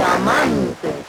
diamante.